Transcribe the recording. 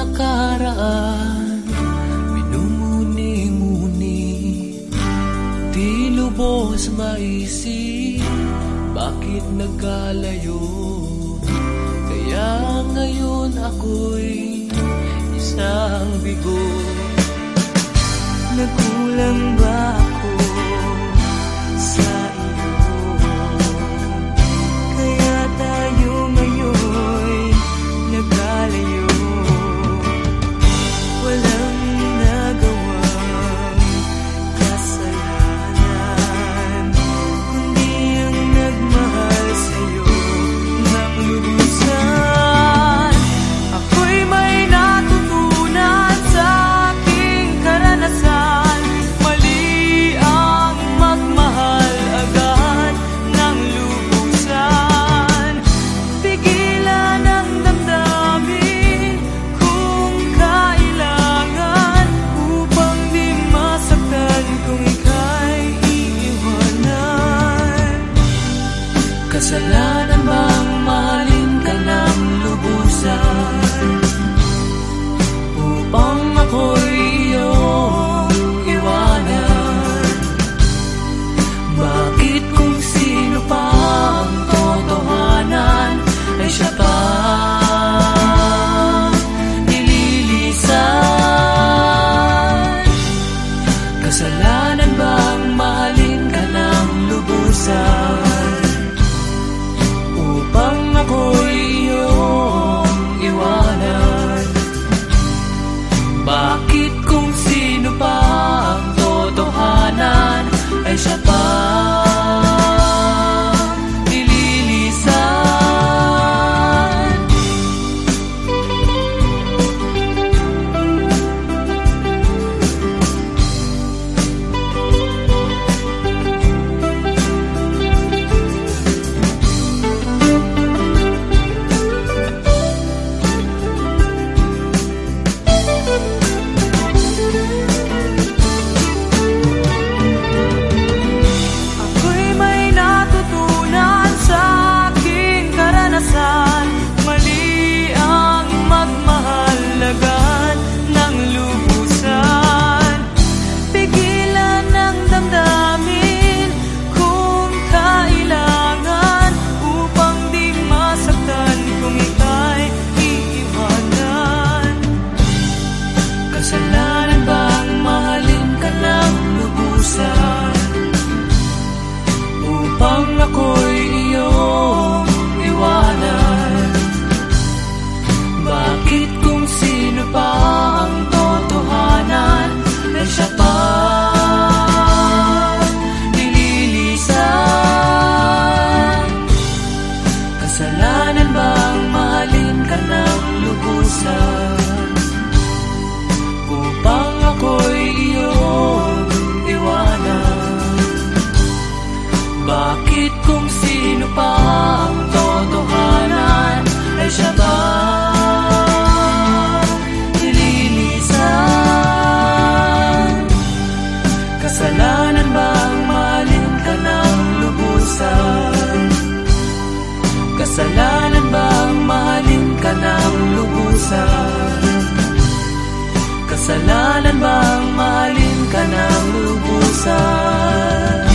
nakaraan. Minumuni-muni. Di lubos maisip Bakit nagkalayo? Kaya ngayon ako'y Isang bigo Kasalanan bang mahalin ka ng lubusan? Upang ako'y Kasalanan bang mahalin ka ng lubusan? Upang ako'y iyong iwanan. Bakit kung sino pa ang totohanan Ay siya pa nililisan Kasalanan bang mahalin ka lubusan Bakit kung sino pa ang totohanan Ay siya ba nililisan? Kasalanan bang mahalin ka ng lubusan? Kasalanan bang mahalin ka ng lubusan? Kasalanan bang mahalin ka ng lubusan